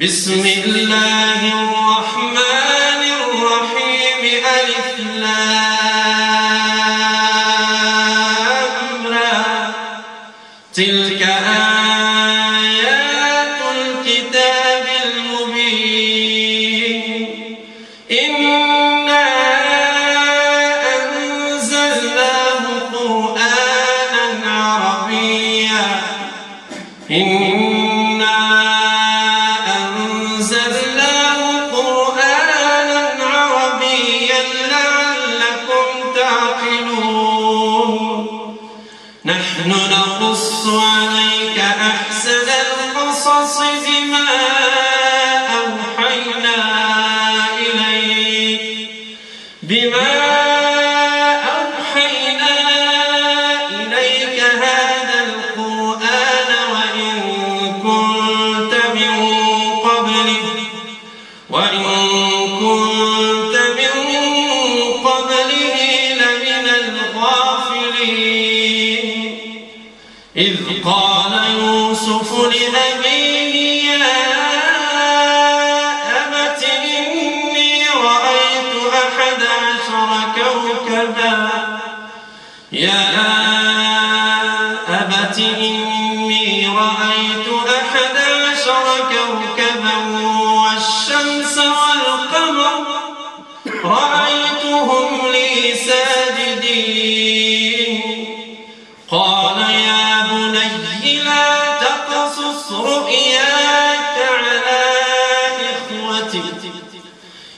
بسم الله الرحمن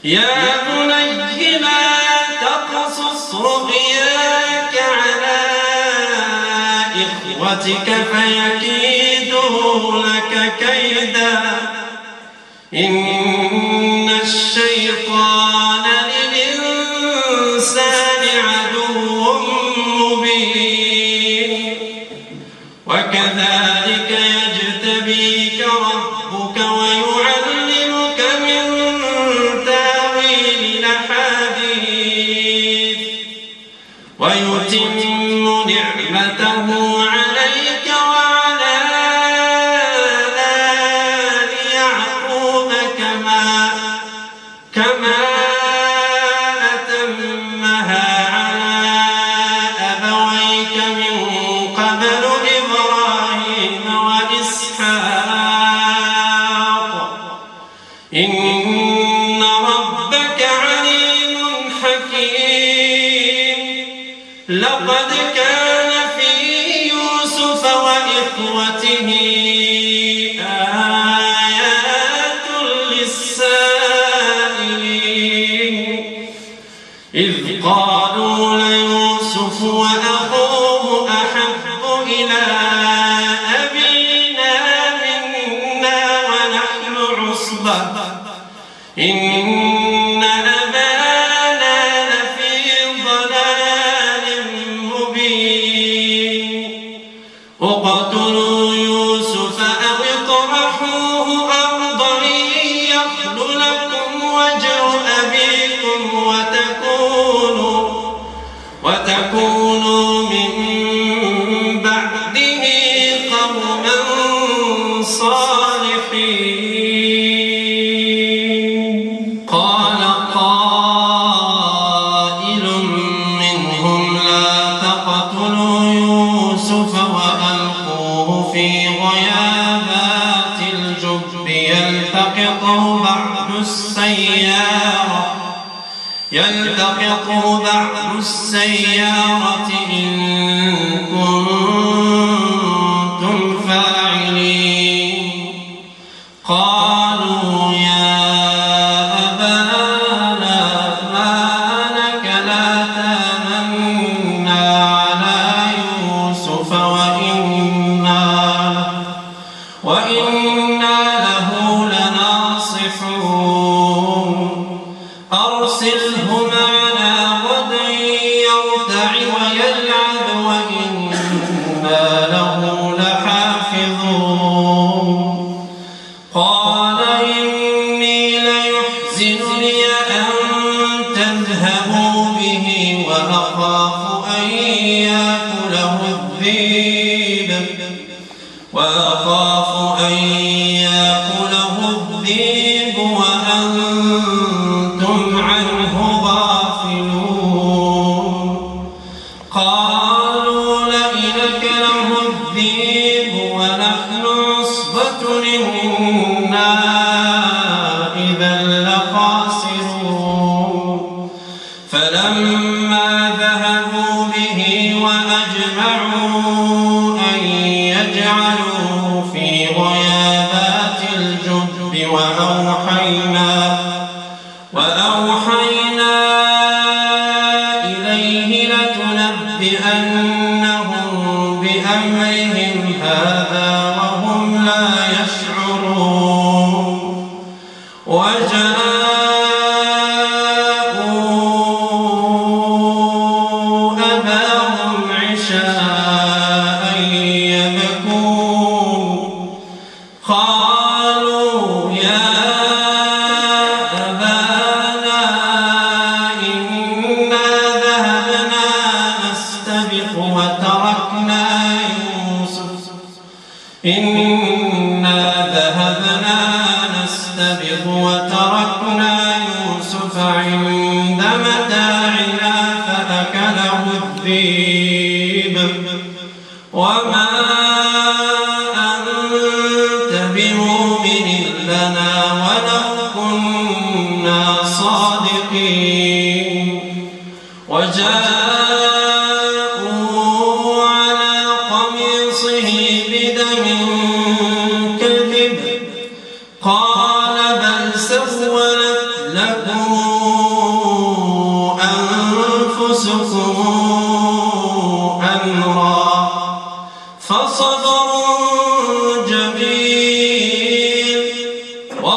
يا بني لا تقصص رغياك على إخوتك فيكيدوا لك كيدا إن الشيطان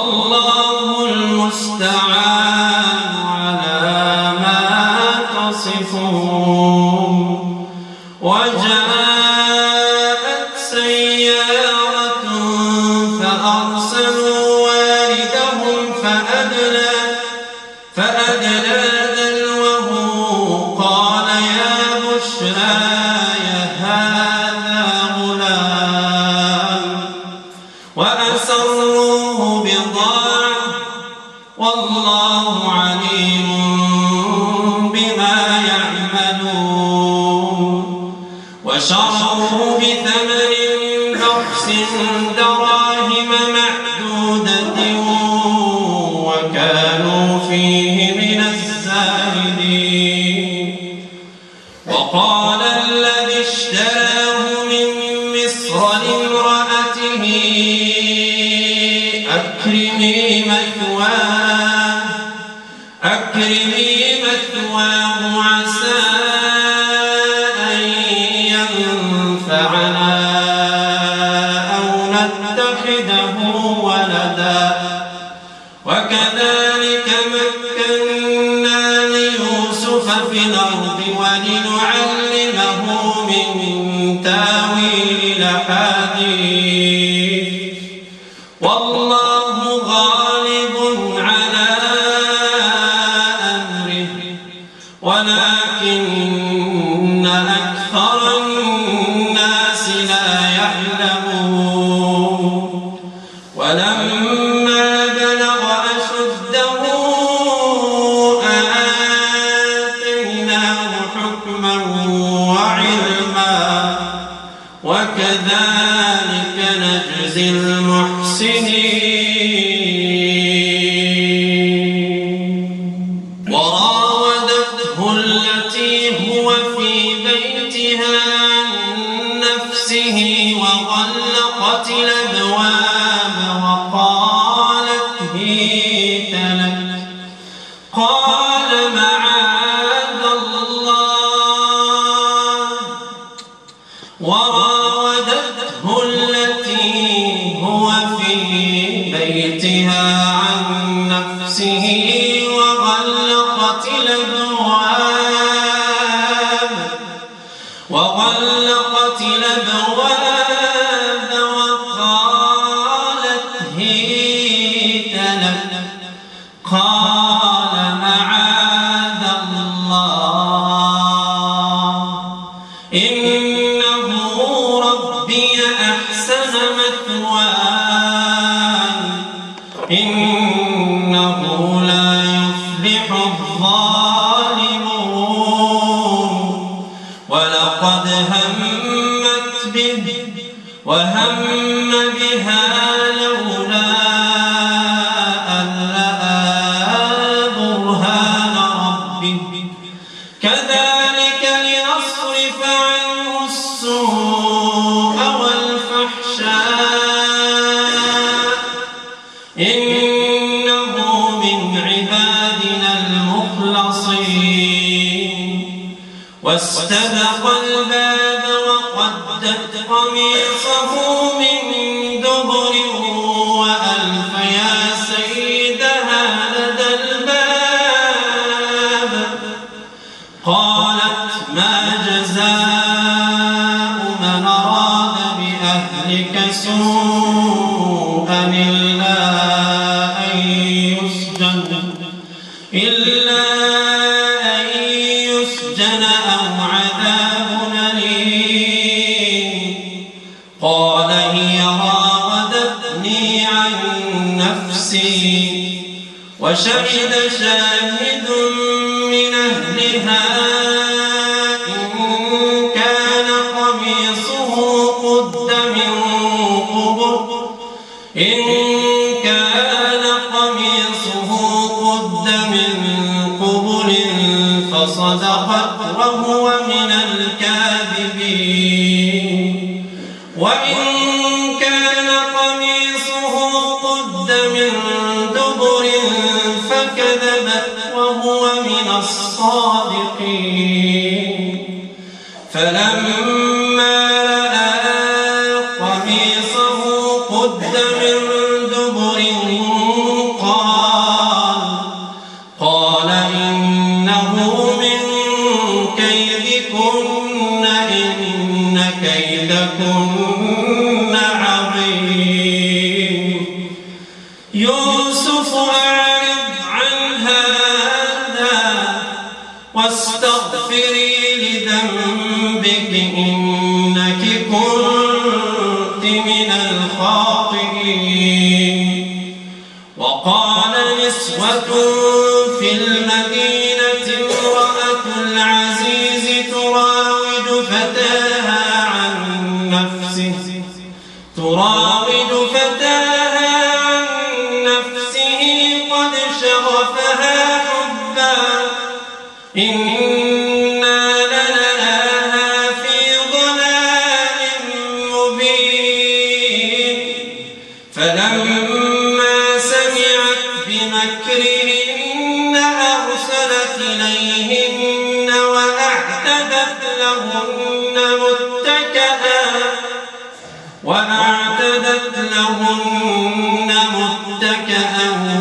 والله المستعان على ما تصفون. وجاءت من عبادنا المخلصين. واستبق الباب وقدت قميصه 十 يوسف أعرض عن هذا واستغفري لذنبك إنك كنت من الخاطئين. وقال نسوة لهن متكأ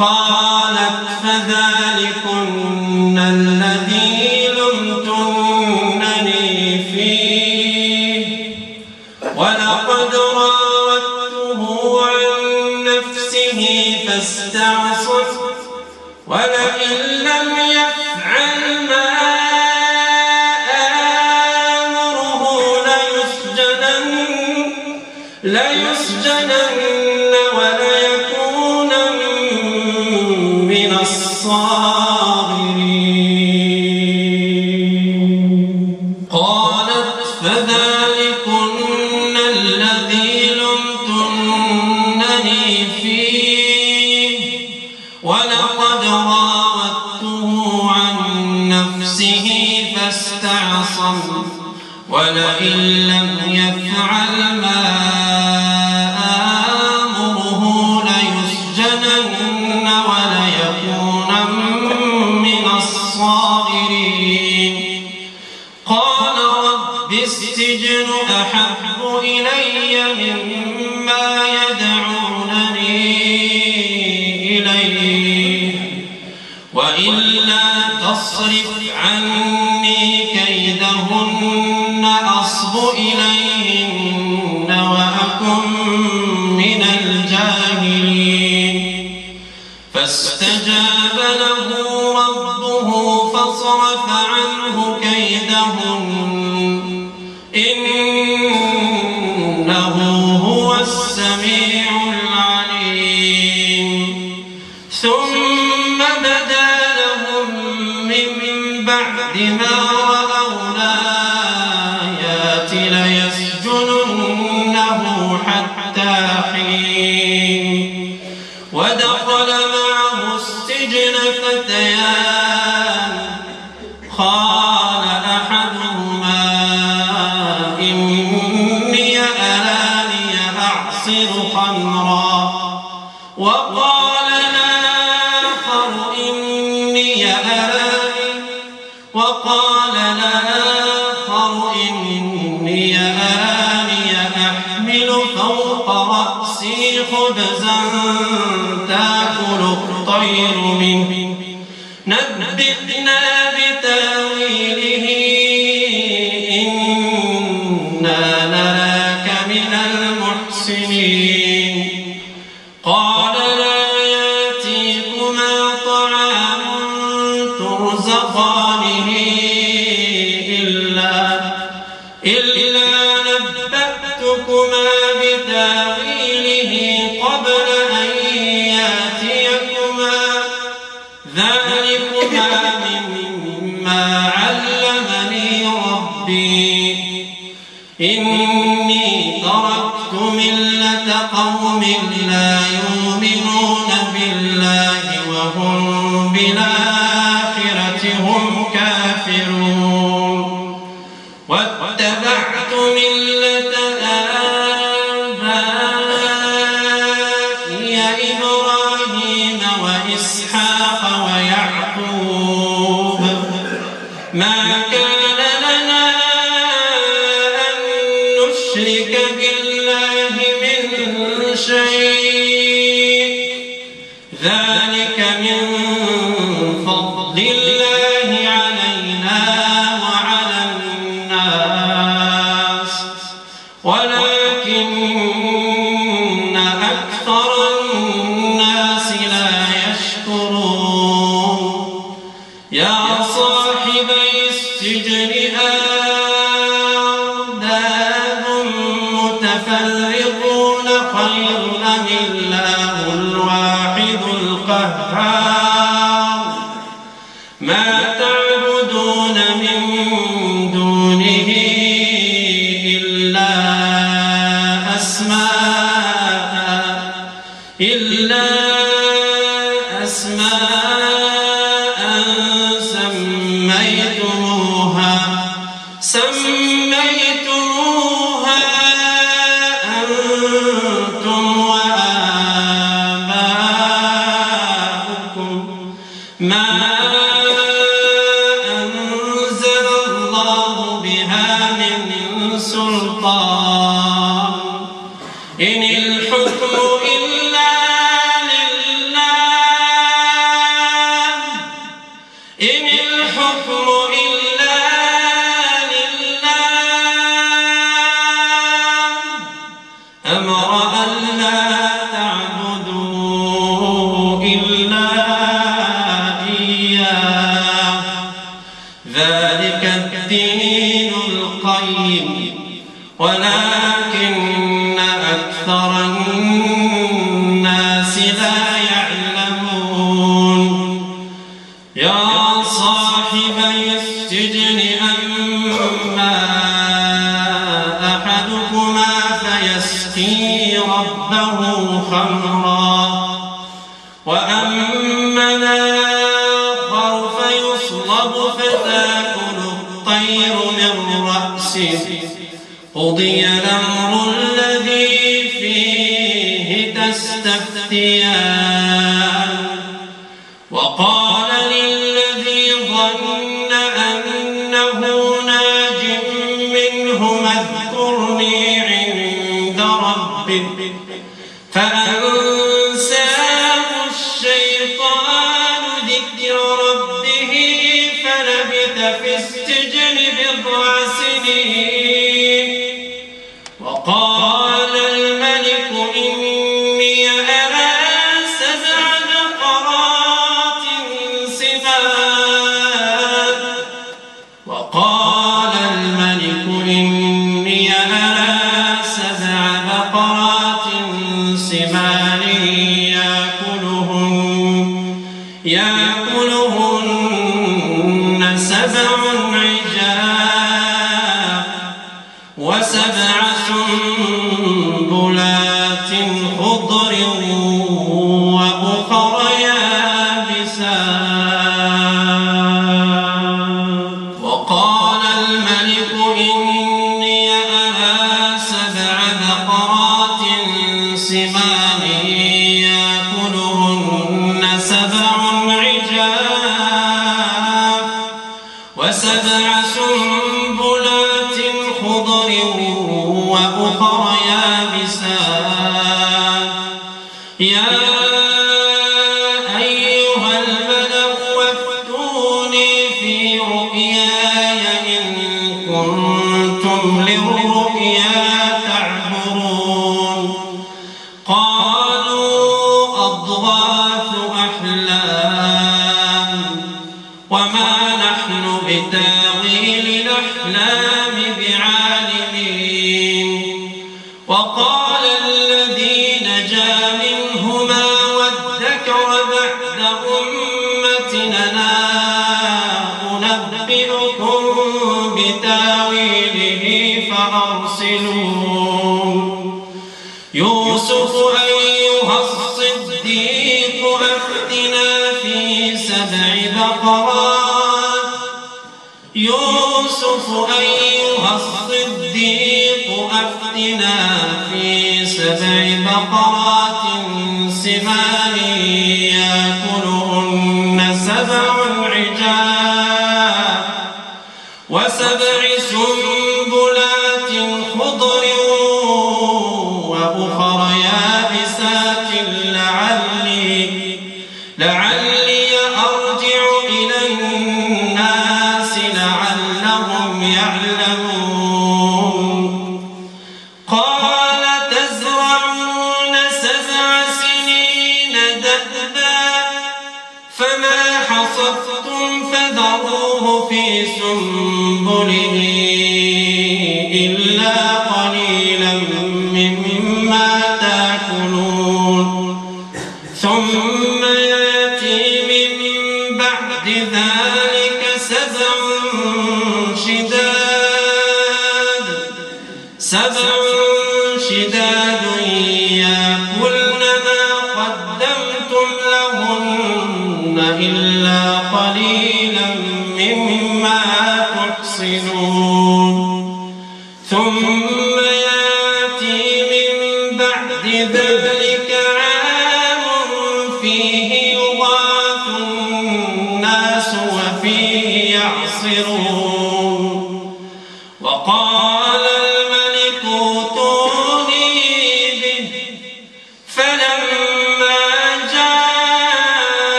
قالت فذلك بعد ما إبراهيم وإسحاق ويعقوب لعلي لعلي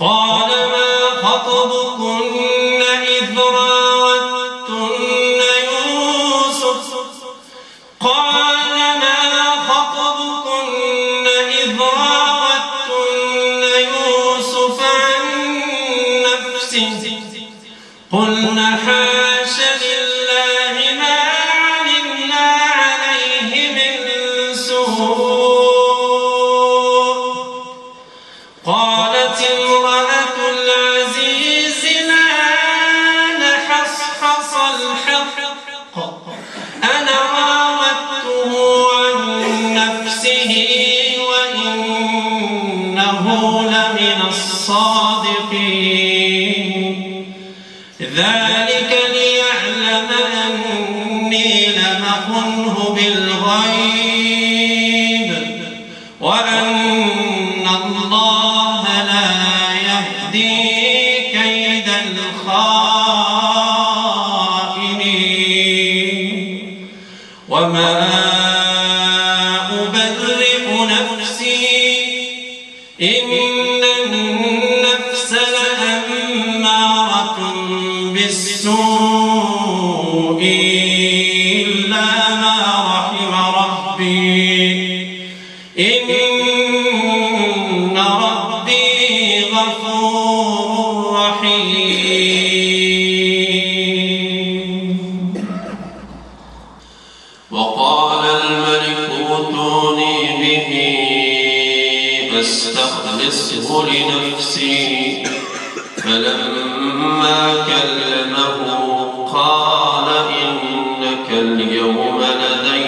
وما أبرئ نفسي الرزق لنفسي فلما كلمه قال إنك اليوم لدي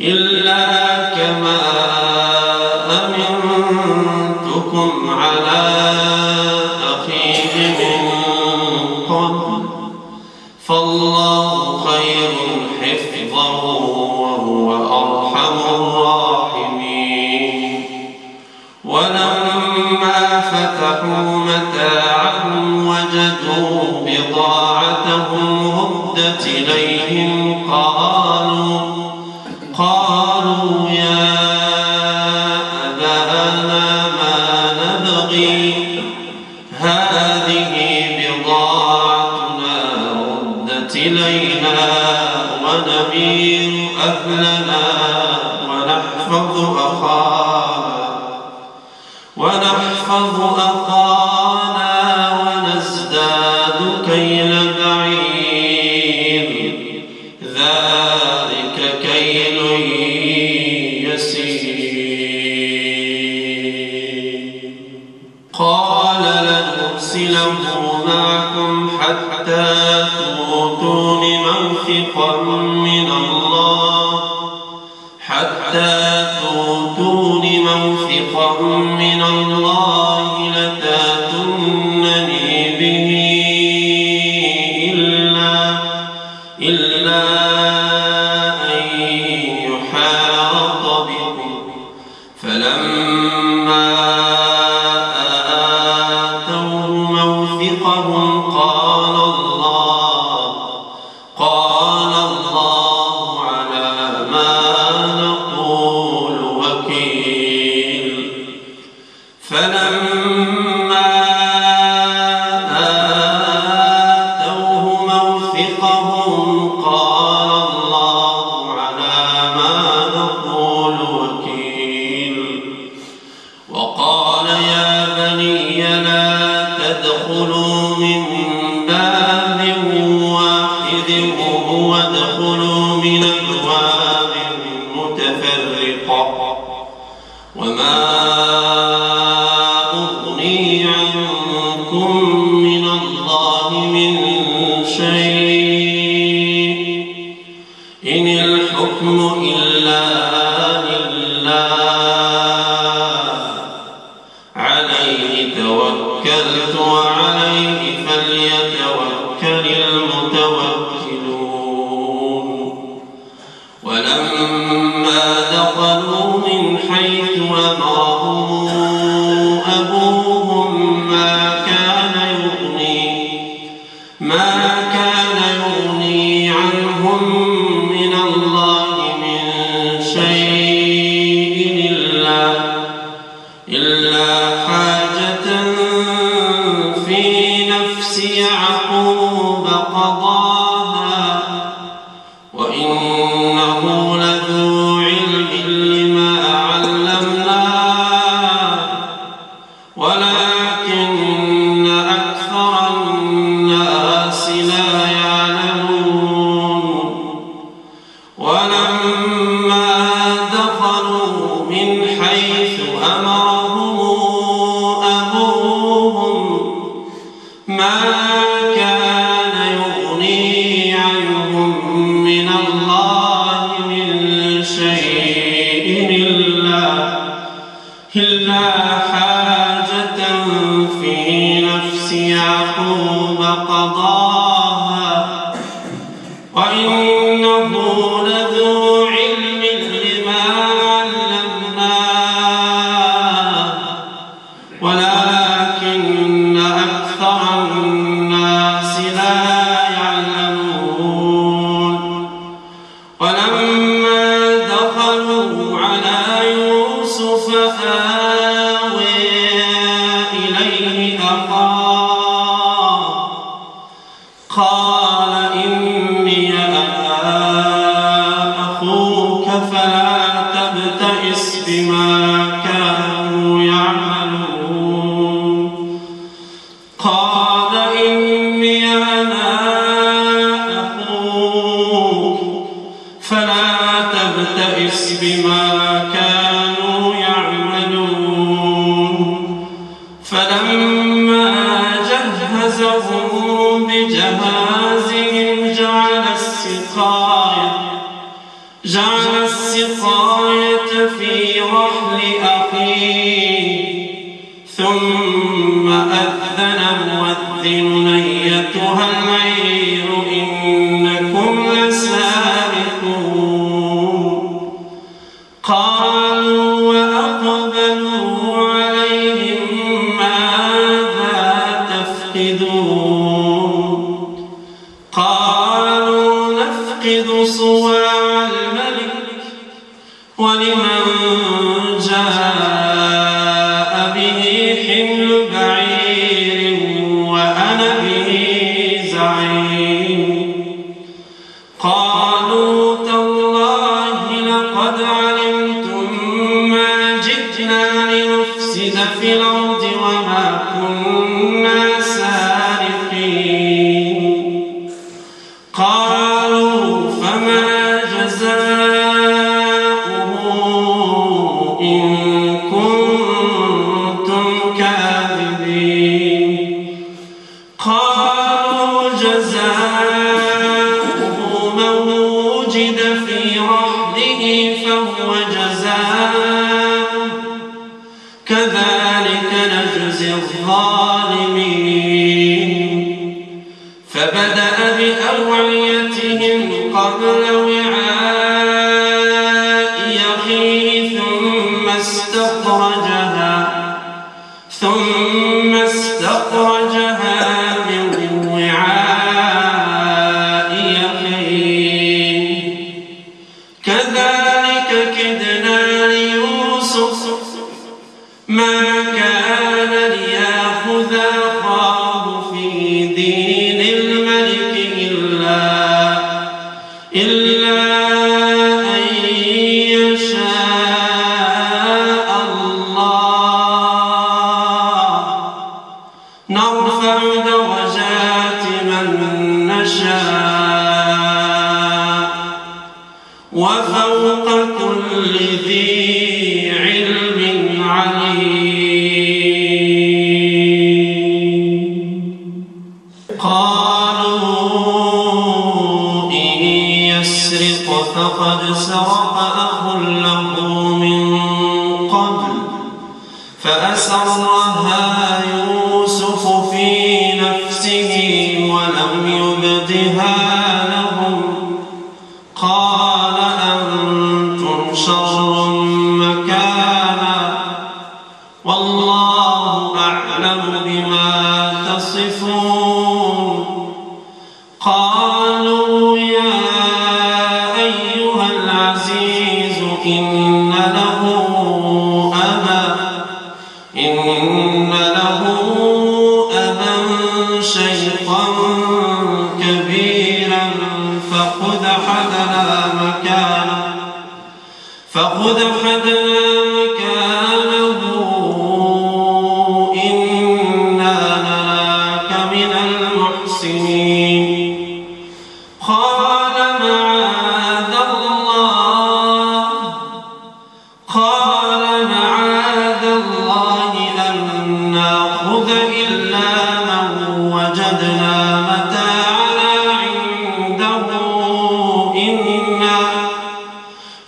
إلا كما أمنتكم على ولما دخلوا من حيث أمرهم قالوا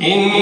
إن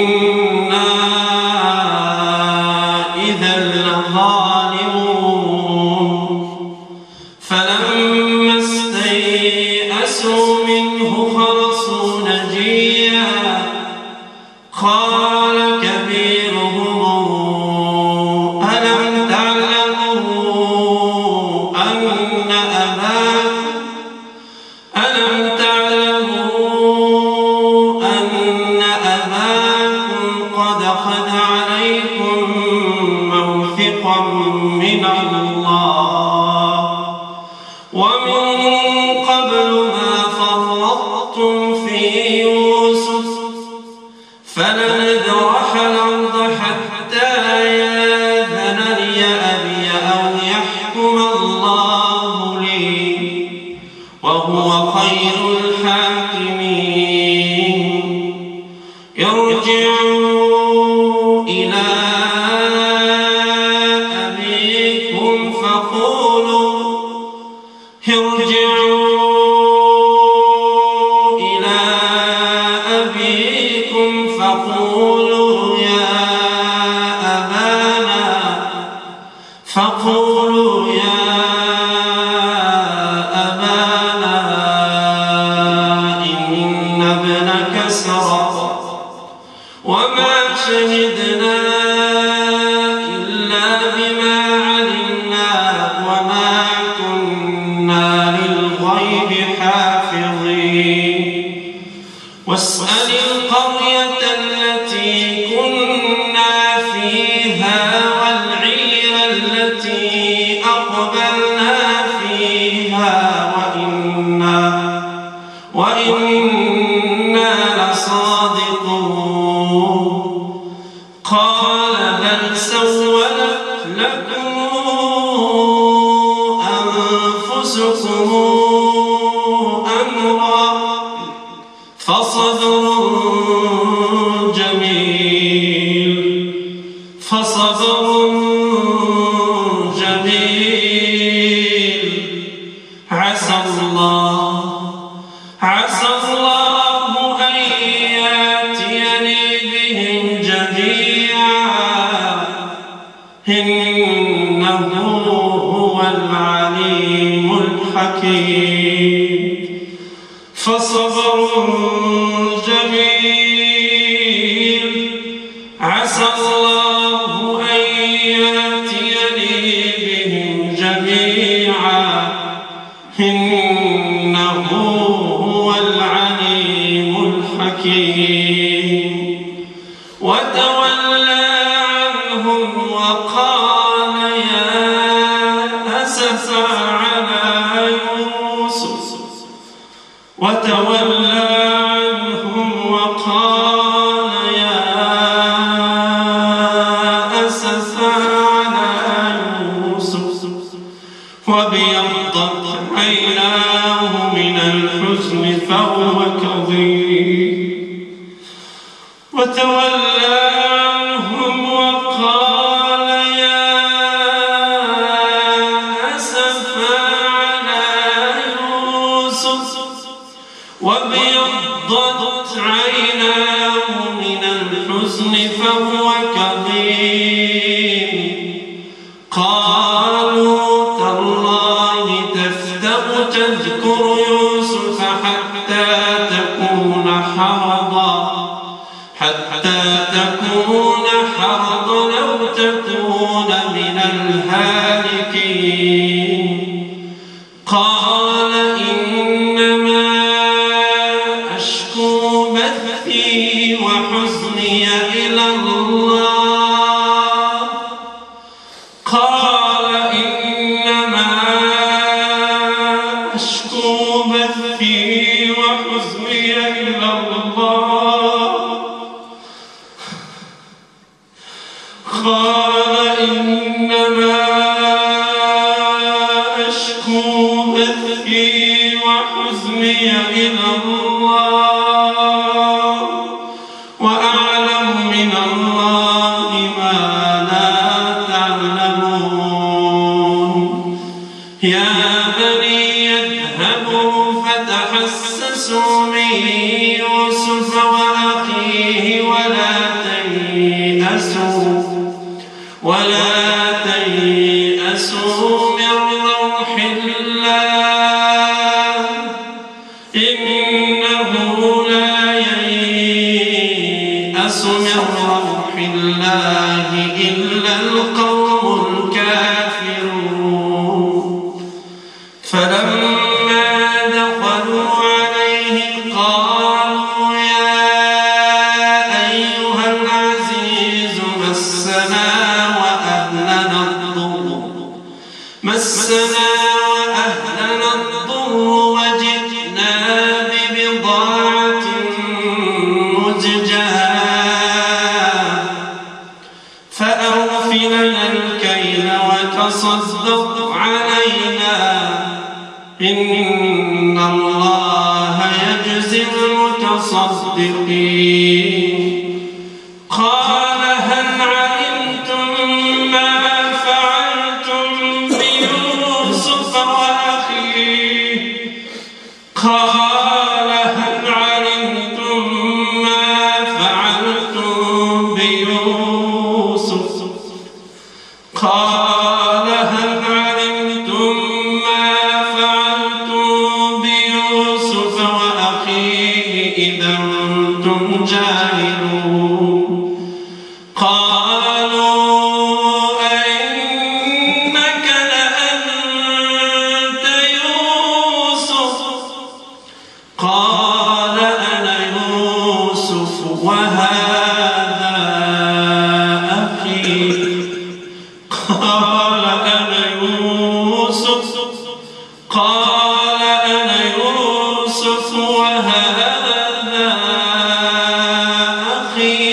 وتولى عنهم وقال يا أسفا على يوسف عيناه من الحزن فهو قالوا تالله تذكر يوسف حتى تكون حرا الأرض لو تكون من الحاكمين الناس من روح الله إلا القوم الكافرون দিতে الخير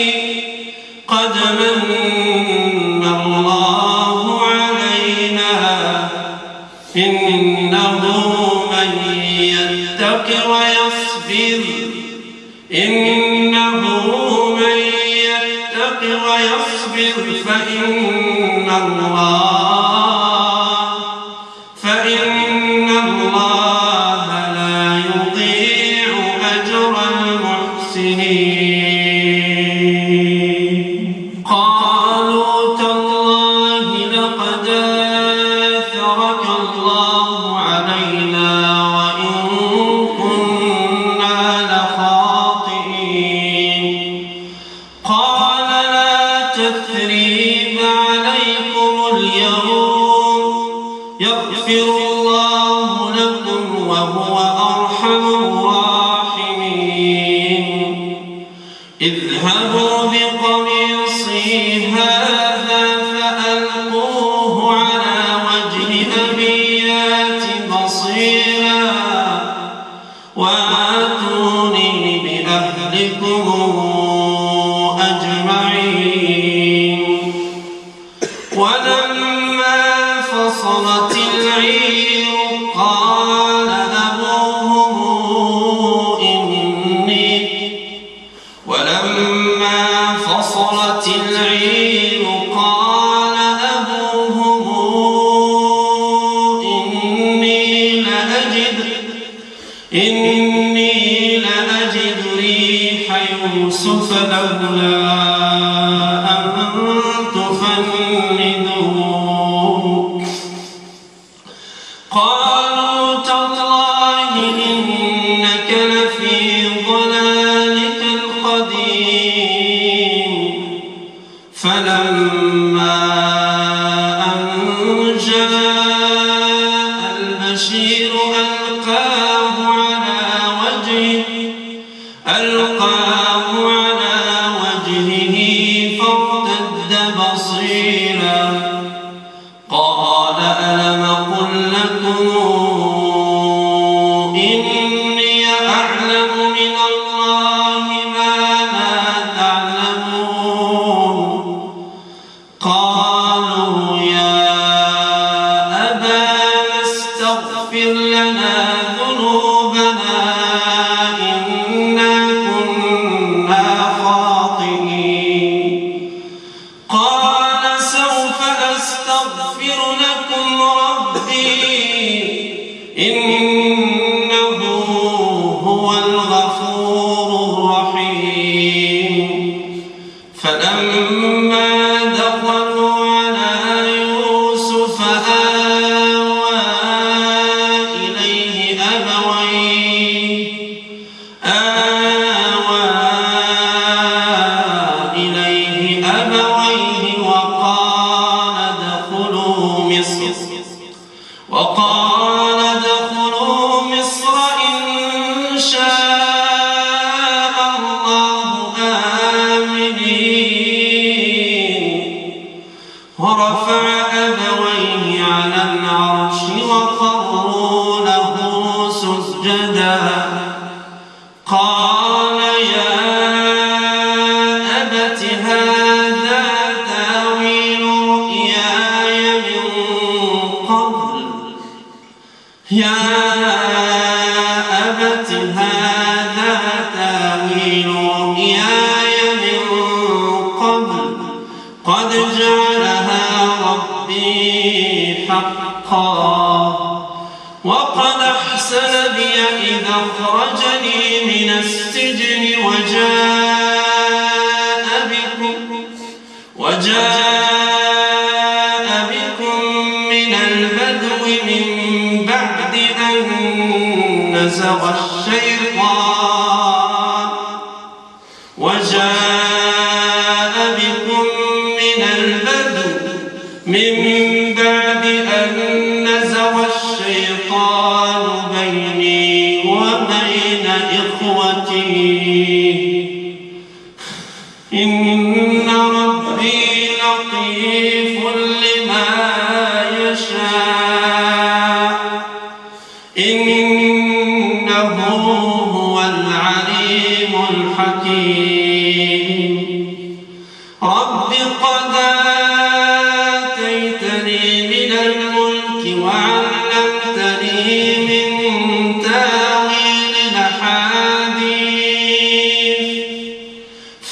لولا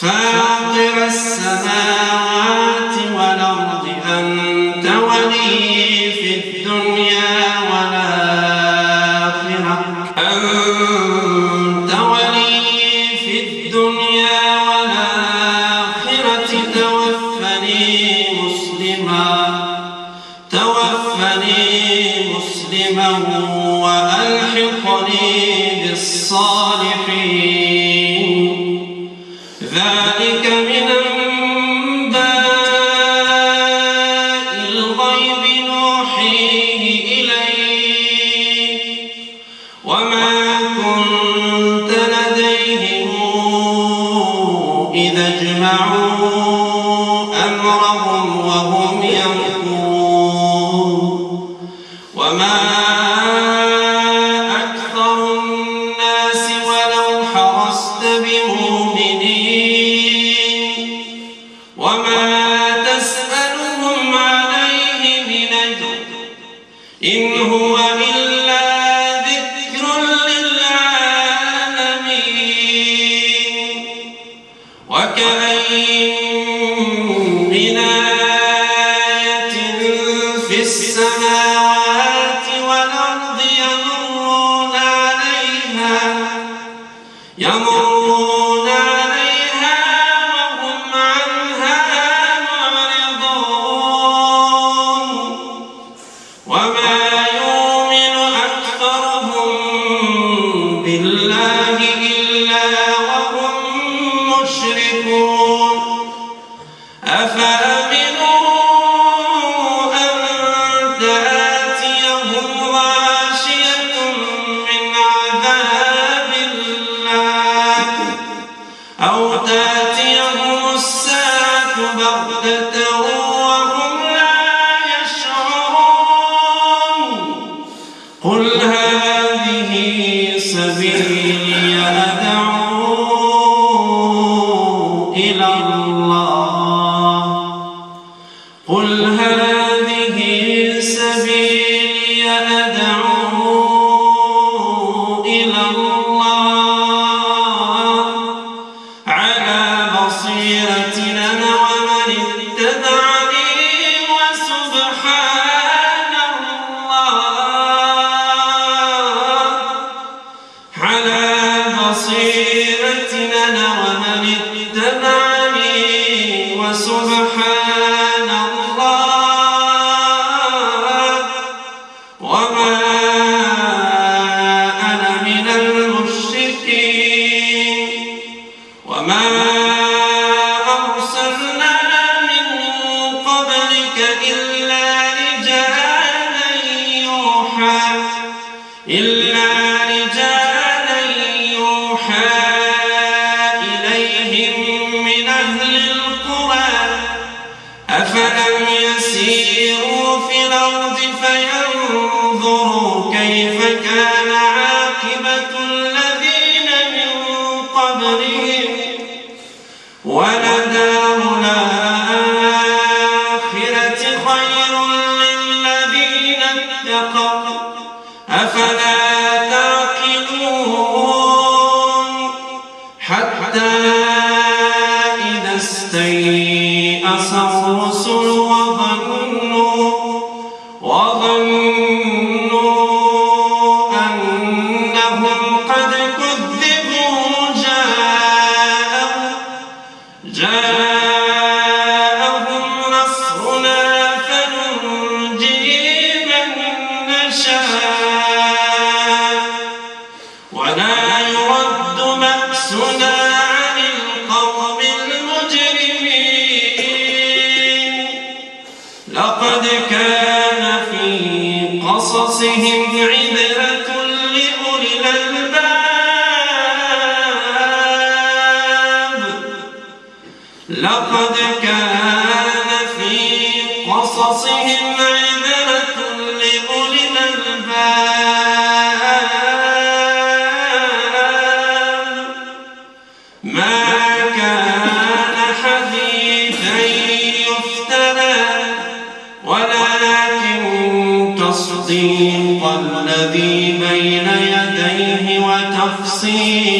الصالحين مشركون أفأمنوا ولدار وتفصيل